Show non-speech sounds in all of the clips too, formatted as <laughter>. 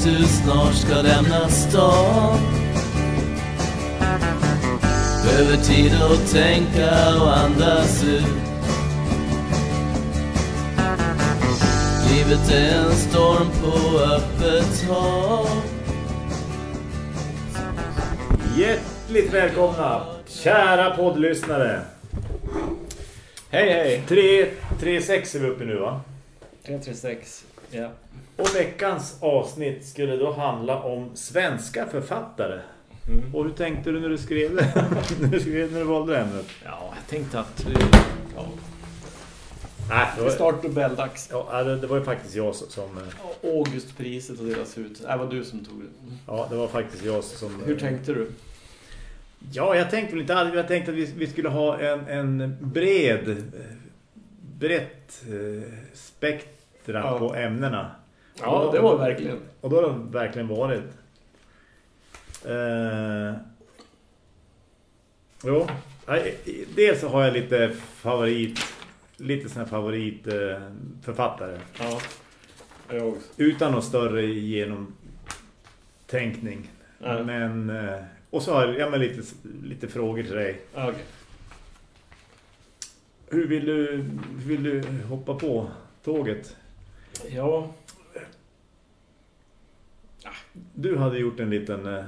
att du snart ska lämna stan Behöver tid att tänka och andas ut Livet är en storm på öppet hav Hjärtligt välkomna, kära poddlyssnare. Hej hej! 336 är vi uppe nu va? 336, ja. Och veckans avsnitt skulle då handla om svenska författare. Mm. Och hur tänkte du när du skrev det? <laughs> när, du skrev, när du valde ämnet? Ja, jag tänkte att vi... Ja, Nej, det var, snart Nobeldags. ja, det det var ju faktiskt jag som... som Augustpriset har delats ut. Det var du som tog det. ja, det var faktiskt jag som... Hur tänkte du? Ja, jag tänkte väl inte aldrig. Jag tänkte att vi, vi skulle ha en, en bred, eh, brett eh, spektra Ja. på ämnena. Ja, det var verkligen. Och då har det verkligen varit. Eh, jo, dels så har jag lite favorit, lite såna här favorit eh, författare. Ja. Utan någon större genomtänkning. Ja. Men, eh, och så har jag ja, men lite, lite frågor till dig. Ja, Okej. Hur vill du, hur vill du hoppa på tåget? Ja, Du hade gjort en liten, eh,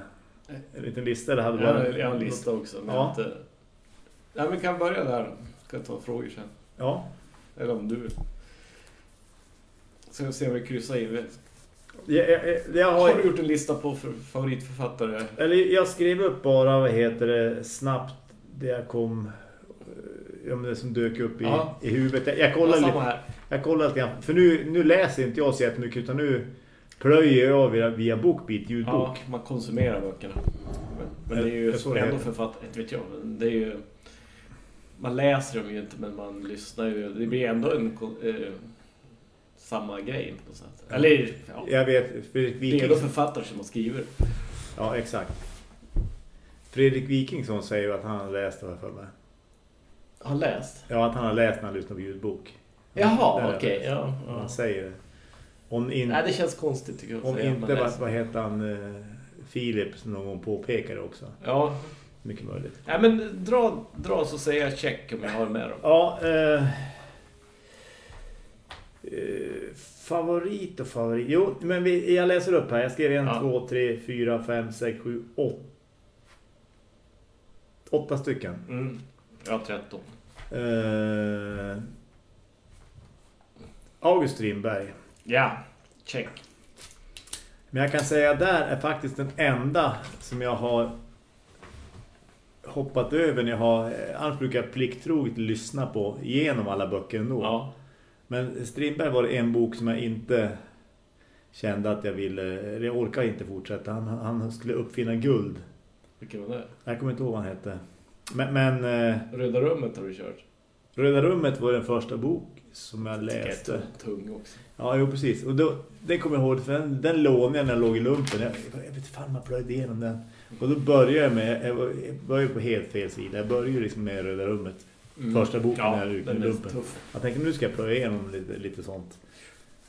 en liten lista. Eller hade bara- har, jag har en lista också. Men Ja. inte... Ja, men kan börja där. Ska jag ta frågor sen. Ja, Eller om du vill. Så jag ser om vi kryssar in. jag, jag, jag Har har... du gjort en lista på för favoritförfattare? Eller jag skrev upp bara, vad heter det, snabbt det jag kom, eh, ja, men det som dök upp i, Ja. i huvudet. Jag, jag Ja, kollar samma lite, jag kollar lite grann, för nu, nu läser inte jag så jättemycket utan nu plöjer jag via, via Bookbeat, ljudbok. Ja, man konsumerar böckerna. Men, men det är ju Jag det ändå författare, inte vet jag. Det är ju, man läser dem ju inte men man lyssnar ju. Det blir ändå en eh, samma grej på sätt. Eller ja, Jag vet, Fredrik det är ändå Wikingsson, författare som har skrivit. ja exakt. Fredrik Wikingsson säger att han har läst det här för mig. Har läst? Ja, att han har läst när han lyssnar på ljudbok. Jaha, okej. det. ja, Han ja. säger det. Om, in, Nej, det känns konstigt tycker jag. om säga inte, vad, vad heter han, eh, Filip som någon påpekade också. Ja, Mycket möjligt. Nej, men dra, dra så säger jag check om jag har med dem. Ja, eh, eh, favorit och favorit. Jo, men vi, jag läser upp här. Jag skrev en, Ja. två, tre, fyra, fem, sex, sju, åtta. Åtta stycken. Mm. Ja, 13. Eh, August Strindberg. Ja, check. Men jag kan säga där är faktiskt den enda som jag har hoppat över när jag har, eh, annars brukar jag plikttroget lyssna på igenom alla böcker ändå. Ja. Men Strindberg var en bok som jag inte kände att jag ville, jag orkar inte fortsätta. Han, han skulle uppfinna guld. Vilken var det? Jag kommer inte ihåg vad han hette. Men, men eh, Röda rummet har du kört. Röda rummet var den första bok som jag läste. Läste. Tung också. Ja, jo precis. Och då, det kommer jag ihåg, för den, den lånade jag när jag låg i lumpen. Jag, jag vet inte fan jag plöjde igenom den. Och då började jag med, jag var- jag började på helt fel sida. Jag började ju liksom med Röda rummet. Första boken ja, när jag gick i den lumpen. Jag tänkte nu ska jag plöja igenom lite, lite sånt.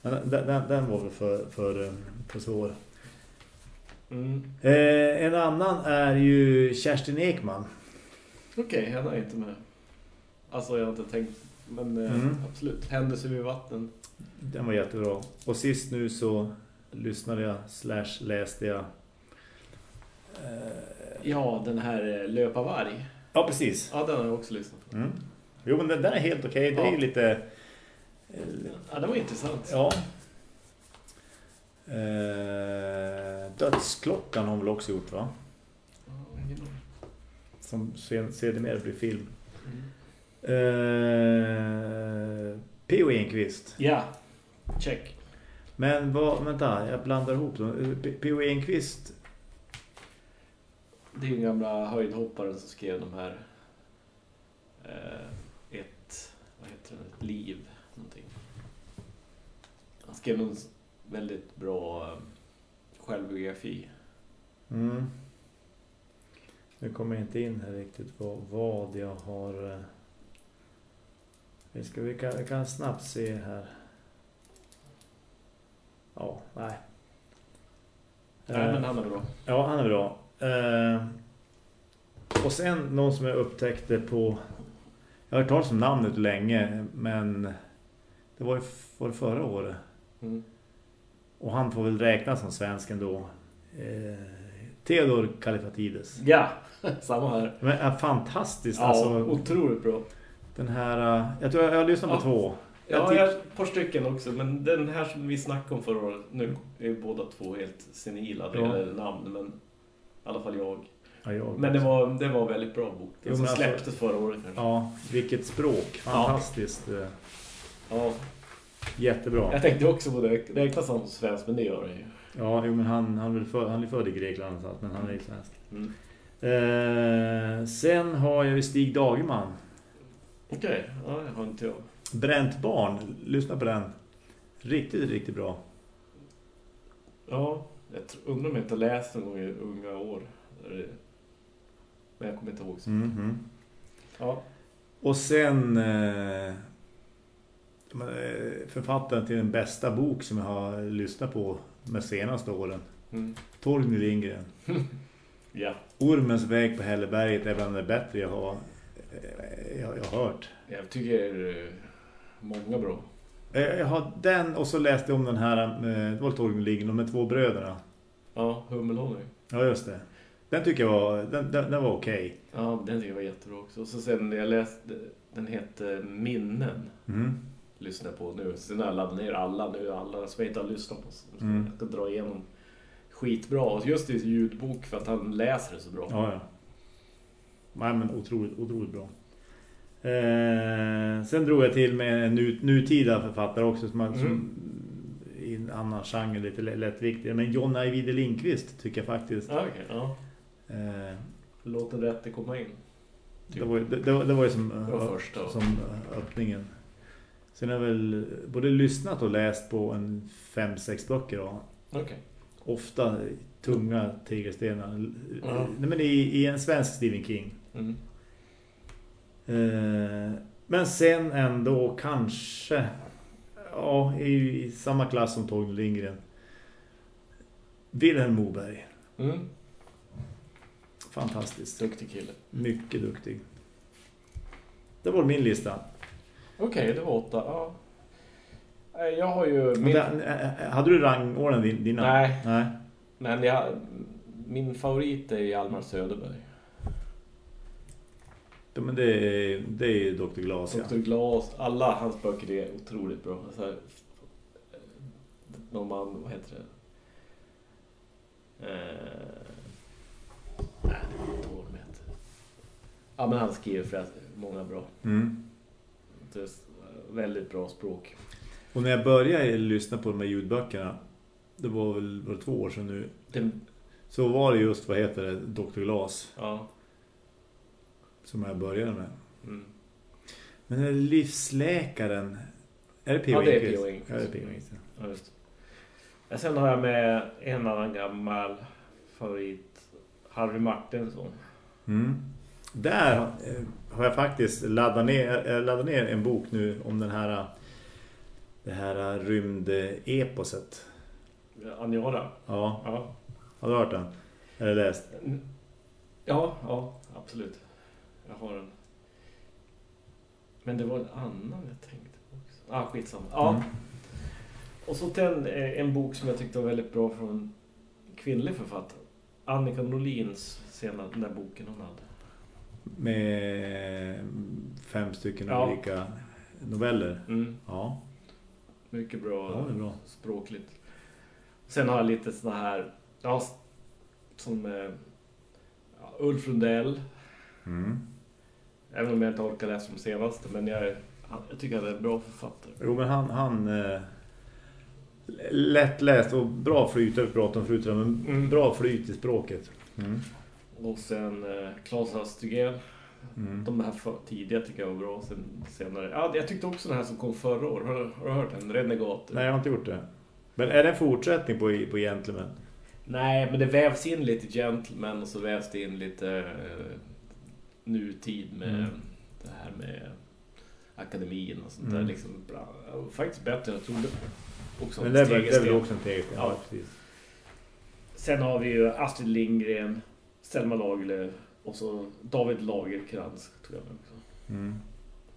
Men den, den, den var väl för, för, eh, för svår. Mm. Eh, en annan är ju Kerstin Ekman. Okej, han är inte med. Alltså jag har inte tänkt, men eh, Mm. absolut. Händelser vid vatten. Den var jättebra. Och sist nu så lyssnade jag slash läste jag. Eh, Ja, den här eh, Löparvarg. ja, precis. Ja, den har jag också lyssnat på. Mm. Jo, men den, den är helt okej. Det är Ja. ju lite... Ja, den var intressant. Ja. Eh, Dödsklockan har väl också gjort va? Som sedermera blir film. Mm. Eh, P.O. Enquist. Ja, check. Men vad, vänta, jag blandar ihop dem. P- P.O. Enquist, Det är ju den gamla höjdhopparen som skrev de här eh, ett, vad heter det, ett liv, någonting. Han skrev en väldigt bra eh, självbiografi. mm. Nu kommer jag inte in här riktigt vad, vad jag har... eh, Vi, ska, vi, kan, vi kan snabbt se här. Ja, nej. Nej, men han är bra. Ja, han är bra. Eh, och sen någon som jag upptäckte på... Jag har hört talas om namnet länge, men det var ju var det förra året. Mm. Och han får väl räknas som svensk ändå. Eh, Theodor Kalifatides. Ja, <laughs> samma här. Men fantastiskt. Ja, alltså, otroligt bra. Den här... eh, Jag tror jag, jag har lyssnat på Ja. två. Ja, jag ett par stycken också, men den här som vi snackade om förra året, nu är båda två helt senila, det Ja. gäller namn, men i alla fall jag. Ja, jag Men det var, det var väldigt bra bok. Den som alltså- släpptes förra året kanske. Ja, vilket språk. Fantastiskt. eh, Ja. Jättebra. Jag tänkte också på det, räknas han som svensk, men det gör det ju. Ja, jo, men han, han, är för, han är född i Grekland men han är ju svensk. Mm. Eh, sen har jag ju Stig Dagerman. Okej, ja, det har inte jag. Bränt barn. Lyssna på den. Riktigt, riktigt bra. Ja, jag undrar om jag inte läst någon gång i unga år. Men jag kommer inte ihåg så. Mhm. Ja. Och sen eh, författaren till den bästa bok som jag har lyssnat på de senaste åren. Mm. Torgny Lindgren. <laughs> Ja, Ormens väg på Hälleberget är bland det bättre jag har, jag, jag har hört. jag tycker eh, många bra. Eh, Jag har den och så läste jag om den här, eh, det var Lindgren, de med två bröderna. Ja, Hummelhonung. Ja, just det. Den tycker jag var, den, den, den var okej. Ja, den tycker jag var jättebra också. Och så sen jag läste, den heter Minnen. Mm. Lyssnar på nu. Sen har jag laddat ner alla nu, alla som jag inte har lyssnat på. Så Mm. Jag ska dra igenom skitbra. Och just i ljudbok för att han läser det så bra. Ja, ja. Nej, men otroligt, otroligt bra. Eh, sen drog jag till med en nu, nutida författare också som, mm. som i en annan genre lite lä- lättviktig. Men John Ajvide Lindqvist tycker jag faktiskt. Ja, okej. ja. Eh, Låt den rätte komma in. det, var, ju- det, det, var- det var ju som, Det var första. som öppningen. Sen har jag väl både lyssnat och läst på en fem, sex böcker. Då. Okej. Ofta tunga tegelstenar. Ja. Nej, men i, i en svensk Stephen King. Mm. Eh, men sen ändå kanske ja, i, i samma klass som Torgny Lindgren. Wilhelm Moberg. Mm. Fantastiskt. Duktig kille. Mycket duktig. Det var min lista. Okej, det var åtta. Ja. Eh, Jag har ju... Min, där, eh, hade du rangordnen din, dina? Nej. Nej. men jag, min favorit är Hjalmar Söderberg. Ja, men det, är- det är ju Dr. Glas, ja. Dr. Glas, alla hans böcker är otroligt bra. Så här, någon man, vad heter det? Eh, nej, det kommer inte ihåg vad heter. Ja, men han skriver flera, många bra. Mm. Det är väldigt bra språk. Och när jag började lyssna på de här ljudböckerna, det var väl var det två år sedan nu, Det, så var det just, vad heter det, Dr. Glas ja. Som jag började med. Mm. Men den här livsläkaren, är det P.O. Ja, det är? P.O. Ja, det är P.O. Ja. Just. Ja, Sen har jag med en annan gammal favorit, Harry Martinsson. Mm. Där eh, har jag faktiskt laddat ner, eh, laddat ner en bok nu om den här det här rymdeposet. Aniara. Ja, Ja. har du hört den? Eller läst? ja, ja, absolut. Jag har en. Men det var en annan jag tänkte på också. Ah, skitsamma. Ja. Mm. Och så till en, eh, en bok som jag tyckte var väldigt bra från en kvinnlig författare. Annika Norlins senare, den där boken hon hade. Med fem stycken Ja. olika noveller. Mm. Ja, Mycket bra, Ja, det är bra. språkligt. Sen har jag lite såna här, ja, som eh, ja, Ulf Lundell. mm. Även om jag inte orkar läsa de senaste, men jag, jag tycker han är en bra författare. Jo, men han, han eh, lättläst och bra flyt, jag pratade om förut, men Mm. bra flyt i språket. Mm. Och sen eh, Claes Östergren. Mm. De här för, tidiga tycker jag var bra. Sen senare, ja, jag tyckte också den här som kom förra året. Har, har du hört den? Renegater. Nej, jag har inte gjort det. Men är det en fortsättning på, på Gentleman? Nej, men det vävs in lite gentleman och så vävs det in lite eh, nutid med Mm. det här med akademin och sånt Mm. där. Liksom, bra. Faktiskt bättre än jag trodde. Också Men det är, väl, det är väl också en tegelsten. Ja. Ja, precis. Sen har vi ju Astrid Lindgren, Selma Lagerlöf och så David Lagerkrans tror jag också. Mm.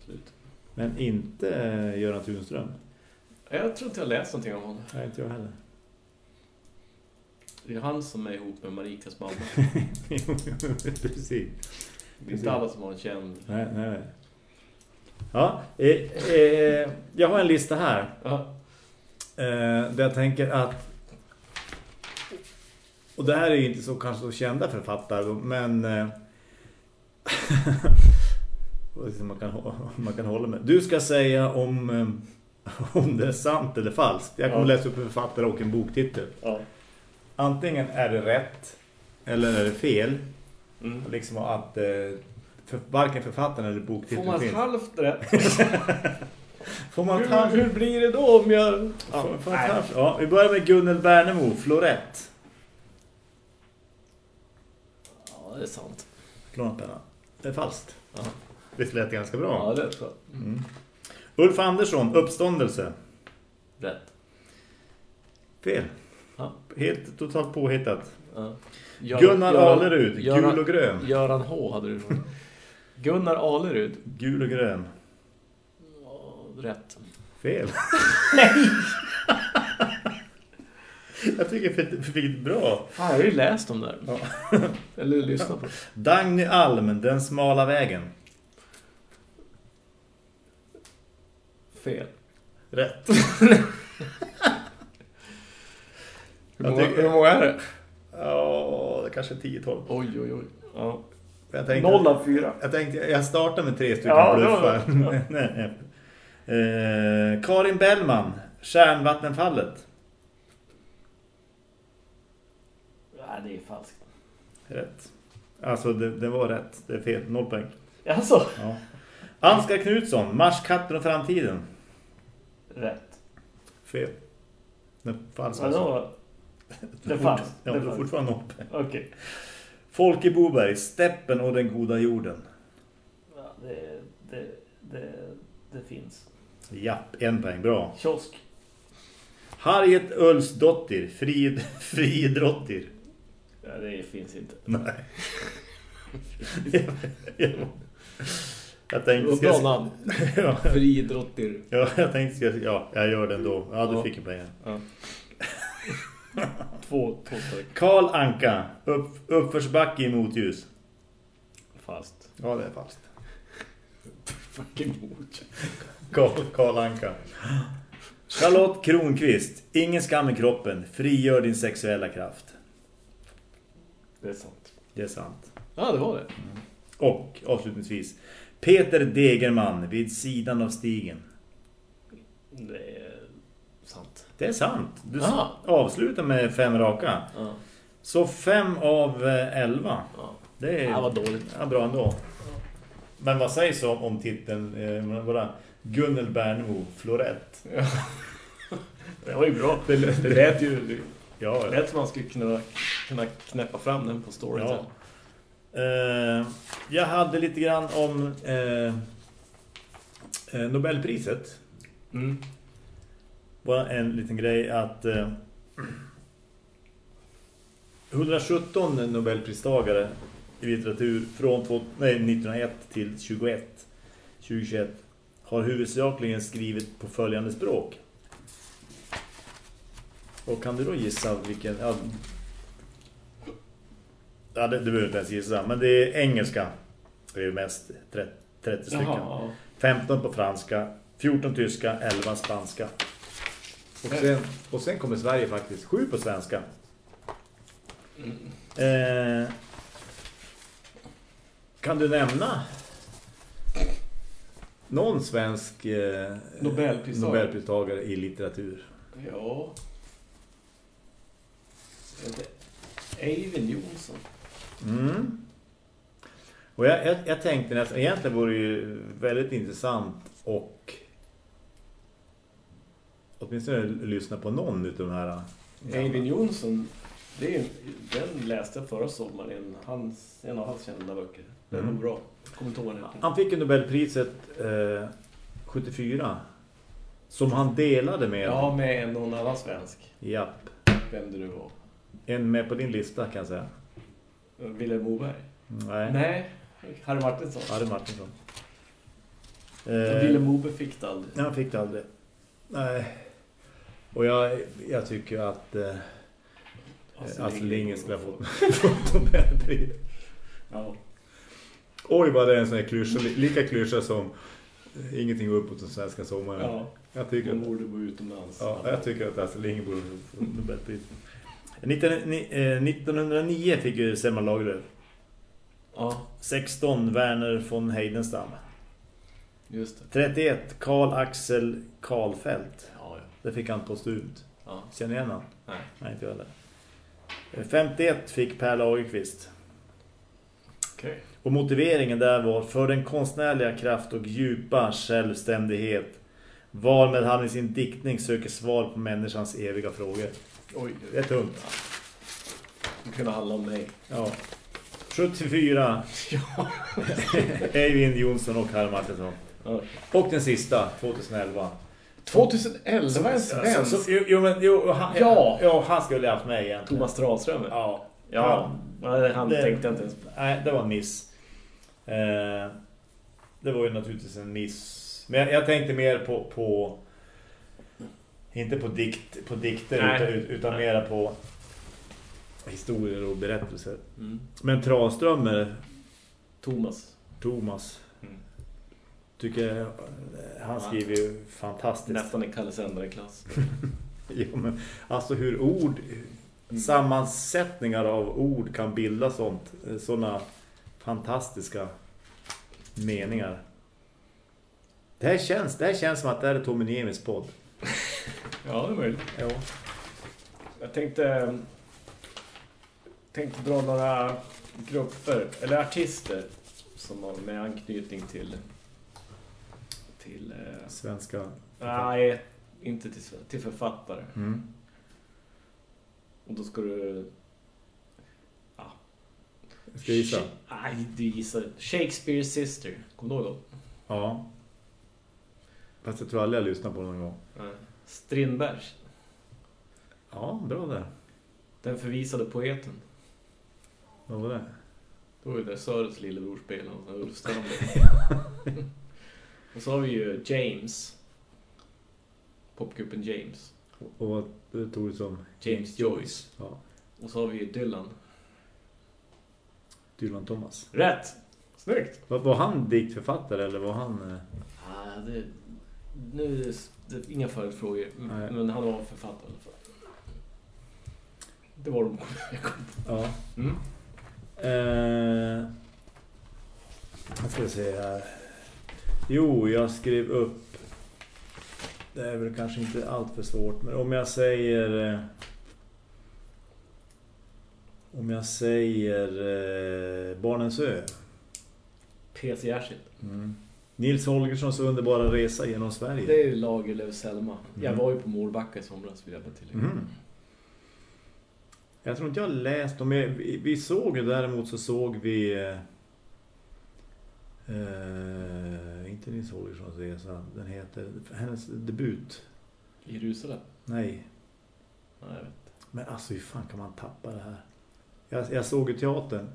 Slut. Men inte eh, Göran Tunström. Jag tror inte jag läst någonting om honom. Nej, inte jag heller. Det är han som är ihop med Marikas <laughs> mamma. Precis. Det är inte alla som har en känd... Nej, nej, nej. Ja, eh, eh, jag har en lista här. Ja. Eh, där jag tänker att och det här är ju inte så kanske så kända författare men eh, <laughs> man, kan, man kan hålla med. Du ska säga om, eh, om det är sant eller falskt. Jag kommer Ja. läsa upp en författare och en boktitel. ja. Antingen är det rätt eller är det fel. Mm. Liksom att eh, för, varken författaren eller boktiteln Får man finns. halvt rätt? <laughs> Får man hur, hur blir det då om jag... Ja, Får- får ja, vi börjar med Gunnel Bernemo, Florett. ja, det är sant. Lånpenna. Det är falskt. Ja, Visst lät det ganska bra. ja det är så. Mm. Ulf Andersson, Uppståndelse. Rätt. Fel. Ja. Helt totalt påhittat. Ja. Gunnar Alerud, Göran, gul och grön. Göran H hade du från. Gunnar Alerud. Gul och grön. Rätt. Fel. <laughs> jag tycker jag fick ett bra. Fan, jag har ju läst dem där. Ja. <laughs> Eller lyssnat på. Dagny Alm, Den smala vägen. Fel. Rätt. <laughs> Hur Jag många, tycker- hur många är det? Ja, det kanske är 10-12. Oj, oj, oj. Ja. Jag tänkte, Noll av fyra. Jag tänkte, jag startar med tre stycken Ja, bluffar. var- <laughs> ja. Nej, <laughs> nej. Eh, Karin Bellman, Kärnvattenfallet. Nej, det är falskt. Rätt. Alltså, det, det var rätt. Det är fel. Noll poäng. Alltså. Ja. Ansgar Knutsson, Marskatten och framtiden. Rätt. Fel. Det är falskt. Det var... Falskt. Ja, Det falskt. fortfarande poäng. Okej. Folke Boberg, Steppen och den goda jorden. Ja, det, det, det, det finns. Japp, en poäng. Bra. Kiosk. Harriet Ulsdottir, Frid, <laughs> Friidrottir. Ja, det finns inte. Nej. <laughs> jag, jag var tänkte... bra Ska, namn. <laughs> ja, Friidrottir. ja, jag tänkte... Ska, ja, jag gör det ändå. Ja, du Ja. fick en poäng. Ja. Två, två stycken. Karl Anka, upp, uppförsbacke i motljus. Fast. Ja, det är fast. Fucking mot. Karl, Karl Anka. Charlotte Kronqvist, ingen skam i kroppen. Frigör din sexuella kraft. Det är sant. Det är sant. Ja, det var det. Och avslutningsvis. Peter Degerman vid sidan av stigen. Sant. Det är sant. Du Aha. avslutar med fem raka. Ja. Så fem av eh, elva. ja. Det är Det var dåligt. ja, bra ändå. Men vad sägs om, om titeln? Eh, våra Gunnel Bernemo, Florett. Det var ju bra. Det, Det det, lät ju... ja, Det lät som man skulle kunna, kunna knäppa fram den på story. ja. Eh, jag hade lite grann om eh, eh, Nobelpriset. Mm. Bara en liten grej att eh, 117 Nobelpristagare i litteratur från två, nej, 1901 till 21 2021 har huvudsakligen skrivit på följande språk. Och kan du då gissa vilken... Ja, ja det, det behöver du inte ens gissa. Men det är engelska. Det är ju mest 30, 30 stycken. Jaha, 15 på franska, 14 tyska, 11 spanska. Och sen, och sen kommer Sverige faktiskt 7 på svenska. Eh, kan du nämna någon svensk eh, Nobelpristagare. Nobelpristagare i litteratur? Ja. Eivind Jonsson. Mm. Och jag, jag, jag tänkte nästan, egentligen vore det ju väldigt intressant och åtminstone lyssna på någon utav de här Eivind Jonsson, det är, den läste jag förra sommaren en, hans, en av hans kända böcker. Den Mm. nog bra. Han fick ju Nobelpriset eh, 74 som han delade med Ja, med någon annan svensk. Japp. Vem det nu var. En med på din lista kan jag säga. Wille Moberg? Nej. Nej, Harry Martinsson. Harry Martinsson. Eh, Wille Moberg fick det aldrig. Nej, han fick det aldrig. Nej. Och jag, jag tycker att eh, Astrid Lindgren skulle ha fått, <laughs> fått tre. Ja. Oj, vad det är en sån här klyscha. Lika klyscha som eh, ingenting uppåt den svenska sommaren. Ja. Jag tycker Man borde bo utomlands. Ja, jag tycker att Astrid Lindgren borde få Nobelpris. 1909 fick ju Selma Lagerlöf. Ja. 16 Werner von Heidenstam. Just det. 31 Karl Axel Karlfeldt. Ja, ja. Det fick han postumt. ja. Känner igen han? Nej. Nej, inte jag heller. 51 fick Per Lagerqvist. Okej. Och motiveringen där var för den konstnärliga kraft och djupa självständighet varmed han i sin diktning söker svar på människans eviga frågor. Oj, Det är tungt. Det kunde handla om mig. Ja. 74 <laughs> Ja. Eivind Jonsson och Harry Martinsson. Och den sista, 2011. 2011 en svensk. Så, så, jo, jo, men, jo, han, Ja. ja, han skulle ha haft med egentligen. Thomas Tranström. Ja. Ja. Nej, han Det- tänkte jag inte ens på. Nej, det var en miss. Eh, det var ju naturligtvis en miss. Men jag, jag tänkte mer på, på inte på, dikt, på dikter Nej. utan, utan Nej. mera på historier och berättelser. Mm. Men Tranströmer, Thomas. Thomas. Tycker jag, han skriver ju fantastiskt. Nästan en Kalle Sändare-klass. <laughs> Ja, men, alltså hur ord, Mm. sammansättningar av ord kan bilda sånt, sådana fantastiska meningar. Det här känns, det här känns som att det här är Tommy Niemis podd. <laughs> Ja, det är möjligt. Ja. Jag tänkte tänkte dra några grupper eller artister som har med anknytning till Svenska. nej, inte till till författare. Mm. Och då ska du Ska jag gissa? Nej, du gissar. Shakespeare's Sister. Kommer du ihåg? Ja. Fast jag tror aldrig jag lyssnat på någon gång. Nej. Strindbergs. Ja, bra där. Den förvisade poeten. Vad var det? Då var där Sörens lillebror spelade Ulf Strandberg. <laughs> och så har vi ju James. Popgruppen James. Och vad tog det som? James Joyce. Ja. Och så har vi ju Dylan. Dylan Thomas. Rätt! Snyggt! Var, var han diktförfattare eller var han... eh, Ah, det, nu är det, det inga följdfrågor. Nej. Men han var författare i alla fall. Det var de <laughs> jag kom på. Ja. Mm. Eh, vad ska jag säga? Jo, jag skrev upp. Det är väl kanske inte allt för svårt, men om jag säger eh, om jag säger eh, Barnens ö. P.C. Jersild. Nils Holgerssons underbara resa genom Sverige. Det är ju Lagerlöf Selma. Jag Mm. var ju på Målbacka i somras vill jag bara tillägga. Mhm. Jag tror inte jag läst dem. vi såg ju däremot så såg vi eh, eh, inte Nils Holgerssons resa. Den heter hennes debut. Jerusalem? Nej. Ja, jag vet. Men alltså hur fan kan man tappa det här? Jag, jag såg ju teatern.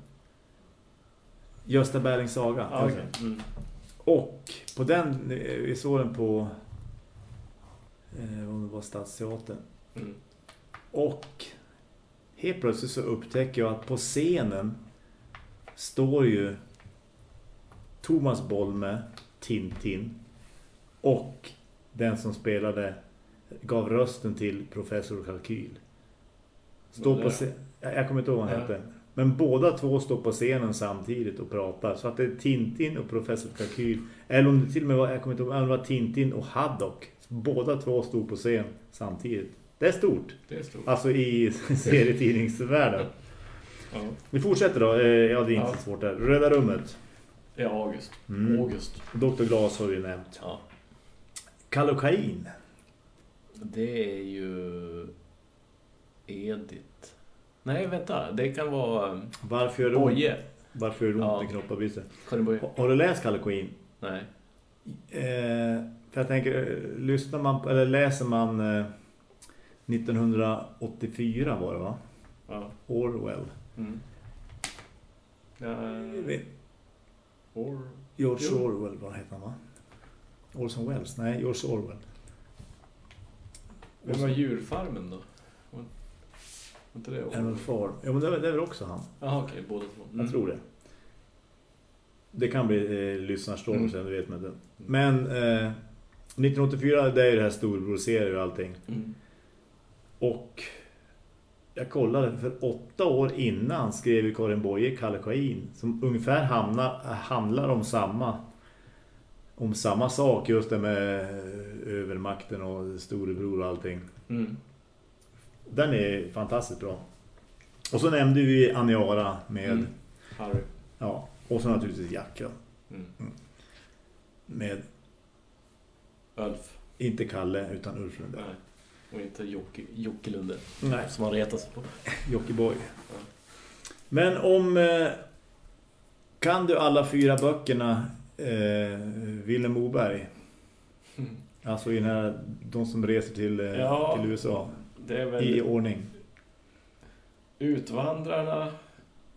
Gösta Berlings saga. Ja, okej. Mm. Och på den, eh, vi såg den på eh, om det var Stadsteatern. Mm. Och helt plötsligt så upptäcker jag att på scenen står ju Thomas Bolme, Tintin och den som spelade gav rösten till professor Kalkyl. Står på scen- jag kommer inte ihåg vad han hette. Men båda två står på scenen samtidigt och pratar. Så att det är Tintin och professor Kalkyl. Eller om det till och med var, jag kommer inte ihåg, det var Tintin och Haddock. Båda två stod på scen samtidigt. Det är stort. Det är stort. Alltså i <laughs> serietidningsvärlden. Ja. Vi fortsätter då. Eh, Ja, det är inte Ja. så svårt där. Röda rummet. Är August. Mm. August. Dr. Glas har vi nämnt. Ja. Kallokain. Det är ju Edith. Nej, vänta. Det kan vara um, Varför gör det? Boje. Varför gör det ont Ja. Karin Boye. Har du läst Kallokain? Nej. Eh, för jag tänker, eh, lyssnar man på- eller läser man eh, 1984 var det va? Ja. Orwell. Mm. Ja, Vet- or... George Jo. Orwell, vad heter han va? Orson Welles? Nej, George Orwell. Vem var djurfarmen då? Var inte det? Animal Farm. Ja, men det är, det är väl också han. Jaha, okej, båda två. Mm. Jag tror det. Det kan bli eh, lyssnarstorm Mm. sen, det vet man inte. Men eh, 1984, det är ju det här storebror-serier och allting. Mm. Och jag kollade, för åtta år innan skrev ju Karin Boye Kallocain som ungefär hamnar, handlar om samma om samma sak, just det med eh, övermakten och storebror och allting. Mm. Den är fantastiskt bra. Och så nämnde vi Aniara med, Mm. Harry. ja, och så naturligtvis Jack då, Mm. med Ulf. inte Kalle utan Ulf Lunde. Och inte Jocke, Jocke Lunde. Nej, Som han retar sig på. Jockiboi. Ja. Men om eh, kan du alla fyra böckerna eh, Willem Moberg? Mm. <laughs> Alltså i den här, de som reser till, eh, Ja. till USA Det är väl i ordning. Utvandrarna,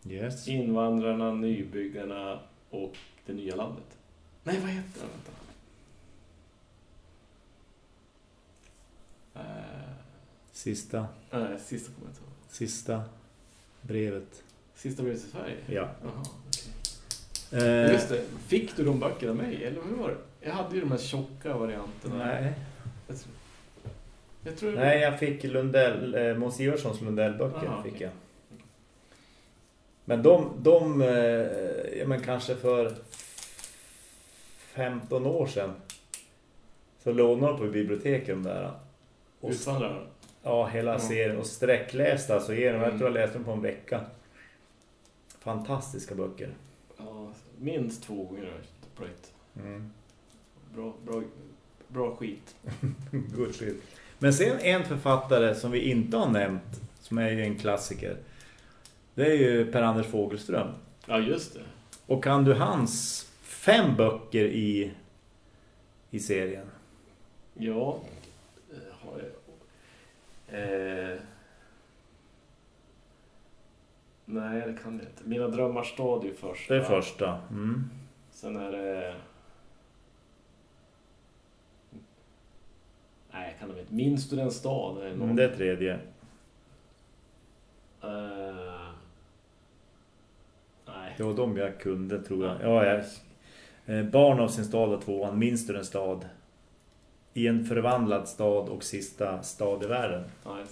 Yes. Invandrarna, Nybyggarna och Det nya landet. Nej, vad heter den? Vänta. Sista, nej, sista ihåg. sista brevet. Sista brevet till Sverige? Ja. Jaha, okej. Eh, Just det. Fick du de böckerna av mig? Eller hur var det? Jag hade ju de här tjocka varianterna. Nej. Jag tror, jag tror Nej, jag fick Lundell, eh, Måns Iverssons Lundell-böcker Aha, fick jag. Men de, de eh, men kanske för 15 år sedan så lånade de på biblioteken där. Och, Utvandrarna. Ja, hela Ja. serien. Och sträcklästa alltså igenom. Jag Mm. tror jag läste dem på en vecka. Fantastiska böcker. Ja, minst två gånger har jag på ett. Mm. Bra, bra, bra skit. <laughs> Good shit. Men sen en författare som vi inte har nämnt, som är ju en klassiker. Det är ju Per-Anders Fogelström. Ja, just det. Och kan du hans fem böcker i, i serien? Ja. Eh. Nej, det kan jag inte. Mina drömmars stad är ju första. Det är första. Mm. Sen är det... Nej, jag kan inte. Minns du den stad? Är någon... Mm, Det är tredje. Eh, Nej. Det var de jag kunde, tror jag. Ja, jag... Eh, Barn av sin stad och tvåan. Minns du en stad? I en förvandlad stad och sista stad i världen. Nej.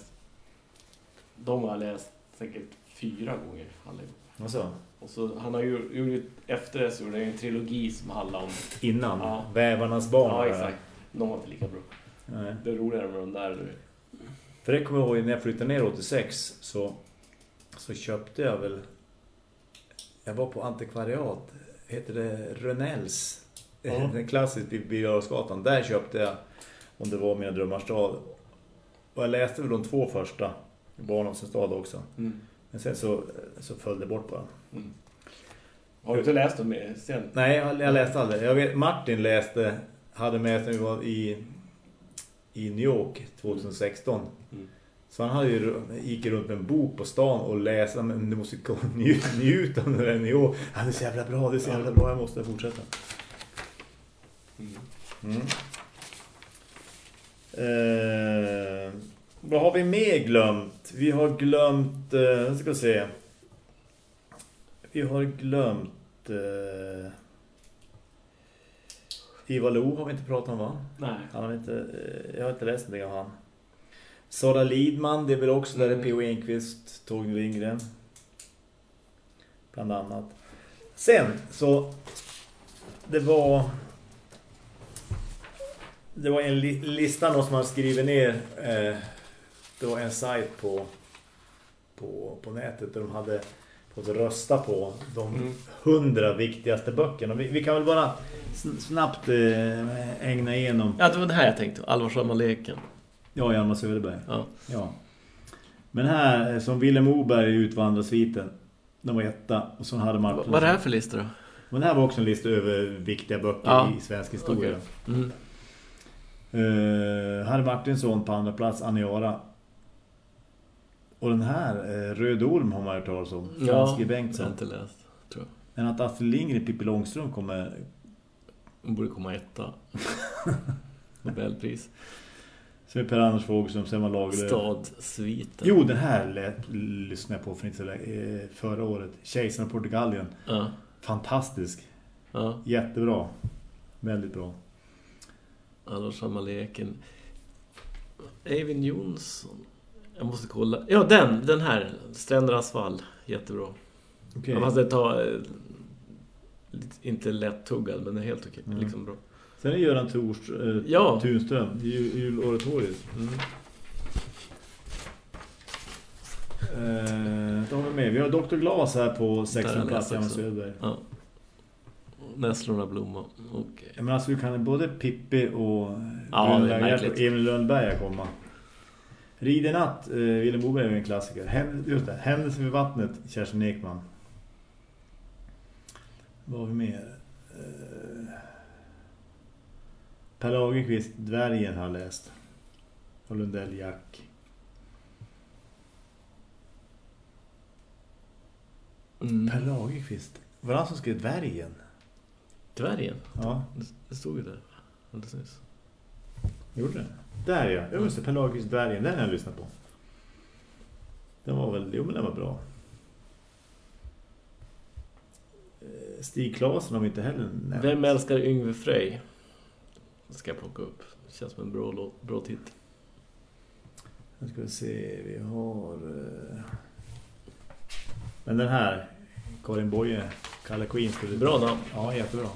De har jag läst säkert fyra gånger allihop. Så? Och så han har ju gjort efter det så gjorde han en trilogi som handlar om... Innan. Ja. Vävarnas barn. Ja, exakt. De var inte lika bra. Nej. Det är roligare med de där. För det kommer jag ihåg när jag flyttade ner 86 så, så köpte jag väl jag var på antikvariat heter det Rönells Ja. <laughs> den klassiska vid Birger där köpte jag om det var mina drömmars stad och jag läste väl de två första Barn av sin stad också Mm. men sen så, så föll det bort bara Mm. Har du inte läst dem sen? nej jag, jag läste aldrig jag vet Martin läste hade med sig när vi var i i New York 2016 Mm. Så han hade ju, gick runt med en bok på stan och läste, men du måste gå nju, njuta när den är år. Han är så jävla bra, det är så jävla bra, jag måste fortsätta. Mm. Eh, vad har vi mer glömt? Vi har glömt, eh, jag ska se. Vi har glömt eh, Ivar Lo har vi inte pratat om va? Nej. Han har inte, eh, jag har inte läst någonting av han. Sara Lidman, det är väl också där Mm. P.O. Enquist, Torgny Lindgren. Bland annat. Sen så det var det var en li lista någon som har skrivit ner eh, det var en sajt på på, på nätet där de hade fått rösta på de Mm. hundra viktigaste böckerna. Vi, vi kan väl bara sn- snabbt eh, ägna igenom Ja, det var det här jag tänkte. Allvarsamma leken. Ja, Hjalmar Söderberg. Ja. Ja. Men här, eh, som Willem Moberg i Utvandrarsviten, den var etta. Och så hade Martin. Vad är det här för lista då? Men det här var också en lista över viktiga böcker Ja. i svensk historia. Okej. Mm. Uh, Harry Martinsson på andra plats, Aniara. Och den här, eh, Röd Orm har man hört talas om. Ja, Franske har Bengtsson. inte läst, tror jag. Men att Astrid Lindgren, Pippi Långstrump kommer... Hon borde komma etta. <laughs> Nobelpris. Så är Per Anders Fogelström, Selma Lagerlöf. Stadsviten. Jo, den här lät, lyssnade jag på för inte så länge, eh, förra året. Kejsaren av Portugalien. Ja. Fantastisk. Ja. Jättebra. Väldigt bra. Alla samma leken. Eivind Jonsson. Jag måste kolla. Ja, den. Den här. Strändernas fall. Jättebra. Okay. Fast det tar... eh, Inte lätt tuggad, men det är helt okej. Mm. Liksom bra. Sen är Göran Tors, eh, Ja. Tunström. Jul- Juloratoriet. Mm. Eh, har vi med. Vi har Dr. Glas här på 16 Där plats. också. Söderberg. Ja. Nässlorna blomma. Och... Ja, men alltså du kan både Pippi och Ja, och Emil Lundberg komma. Ride natt, eh, Willem Boberg är en klassiker. Händ, just det, Händelse vid vattnet, Kerstin Ekman. Vad har vi mer? Eh, per Lagerqvist, Dvärgen har läst. Och Lundell Jack. Mm. Per Lagerqvist. Var det han som skrev Dvärgen? Dvärgen. Ja, Det- stod ju där. Alldeles nyss. gjorde det. Där ja, jag Per Lagerqvist Dvärgen, den har jag lyssnat på. Den var väl, jo men den var bra. Eh, Stig Claesson har vi inte heller nämnt. Vem älskar Yngve Frey? Det ska jag plocka upp. Det känns som en bra, låt, bra titel. Nu ska vi se, vi har... eh, Men den här, Karin Boye, Kalle Queen. skulle- Bra namn. Ja, jättebra.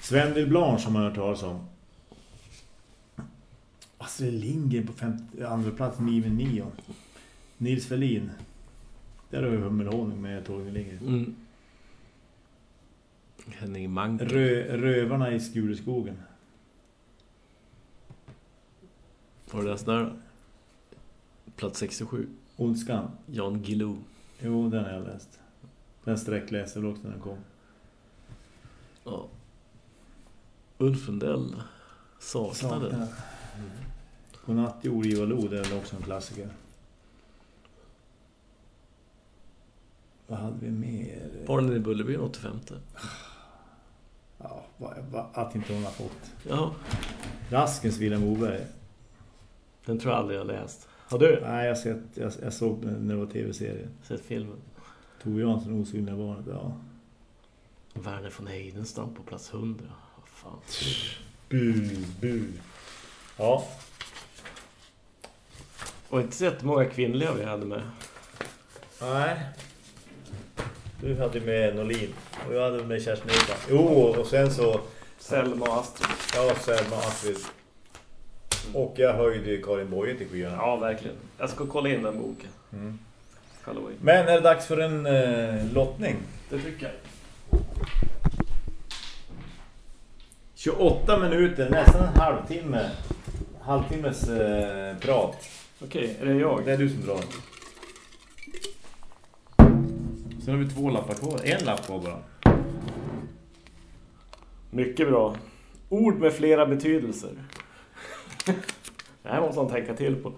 Sven Blanche som man har hört talas om. Astrid Lindgren på femte, andra plats, Niven Nio. Nils Ferlin. Där har vi hummelhåning med Torgny Lindgren. Mm. Henning Manken. Rö, rövarna i Skureskogen. Var det läst där? Plats 67. Ondskan. Jan Guillou. Jo, den har jag läst. Den väl också när den kom. Ja. Ulf Lundell. Saknade. Saknar. Godnatt jord Ivar Lo, det är också en klassiker. Vad hade vi mer? Barnen i Bullerbyn 85. Ja, att inte hon har fått. Ja, Raskens William Moberg. den tror jag aldrig jag läst. Har du Nej, jag, sett, jag, jag såg den när det var tv-serien. sett filmen? Tove Jansson, osynliga barnet. Ja. Werner von Heidenstam på plats 100. Vad fan. Bu, bu. Ja. Och inte sett många kvinnliga vi hade med. Nej. Du hade med Nolin. Och jag hade med Kerstin Ekman. Jo, och sen så... Selma och Astrid. Ja, Selma Astrid. Och jag höjde Karin Boye till skyarna. Ja, verkligen. Jag ska kolla in den boken. Mm. Halloween. Men är det dags för en eh, lottning? Det tycker jag. 28 minuter, nästan en halvtimme. Halvtimmes eh, prat. Okej, är det jag? Det är du som drar. Sen har vi två lappar kvar. En lapp kvar bara. Mycket bra. Ord med flera betydelser. <laughs> det här måste man tänka till på.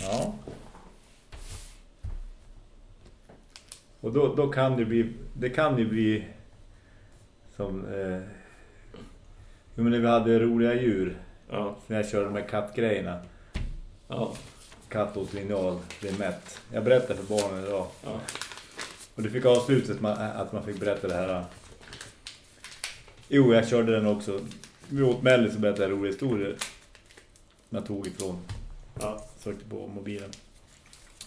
Ja. Och då, då kan det bli... Det kan ju bli... Som... Eh, men när vi hade roliga djur. Ja. När jag körde med kattgrejerna. Ja. Katt åt linjal. Det är mätt. Jag berättade för barnen idag. ja. Och det fick avslutet att man fick berätta det här. Jo, jag körde den också. Vi åt Melly så berättade roliga historier. Jag tog ifrån. ja. Sökte på mobilen.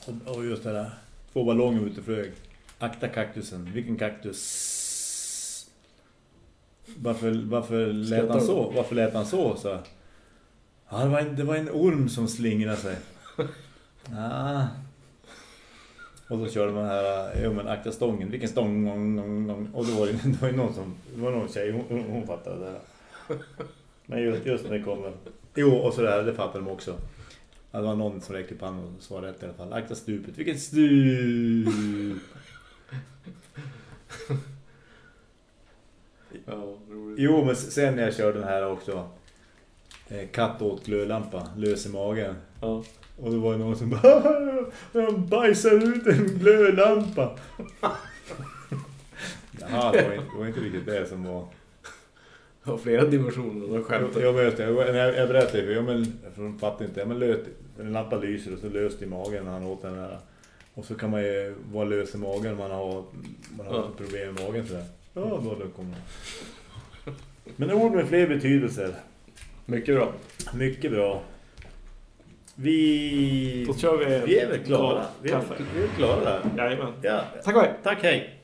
Och, och just det där. Två ballonger ute flög. Akta kaktusen. Vilken kaktus? Varför, varför lät han så? Varför lät han så? så? Ja, det var, en, det var en orm som slingrade sig. <laughs> ah. Och så körde man här, jo men akta stången, vilken stång. Och då var det, det var ju någon som, det var någon tjej, hon, hon, fattade det här. Men just, just när det kommer, jo och så där, det fattade de också. Det var någon som räckte handen och svarade rätt i alla fall. Akta stupet, vilket stup! Ja, roligt. Jo, men sen när jag körde den här också. eh, katt åt glödlampa, lös i magen. Ja. Och då var det någon som bara <laughs> Han bajsar ut en glödlampa. <laughs> Jaha, det var, inte, det var inte riktigt det som var... Det var flera dimensioner Jag, skämtet. jag, vet, jag, jag, jag berättade för jag, men, de fattar inte. Men löt, en lampa lyser och så löst i magen när han åt den där. Och så kan man ju vara lös i magen man har, man har Ja. problem med magen sådär. Ja, då det kommer. Men ord med fler betydelser. Mycket bra. Mycket bra. Vi... Då kör vi... Vi är väl klara. Vi är, Kaffe. vi är klara där. Jajamän. Ja. Tack och hej. Tack, hej.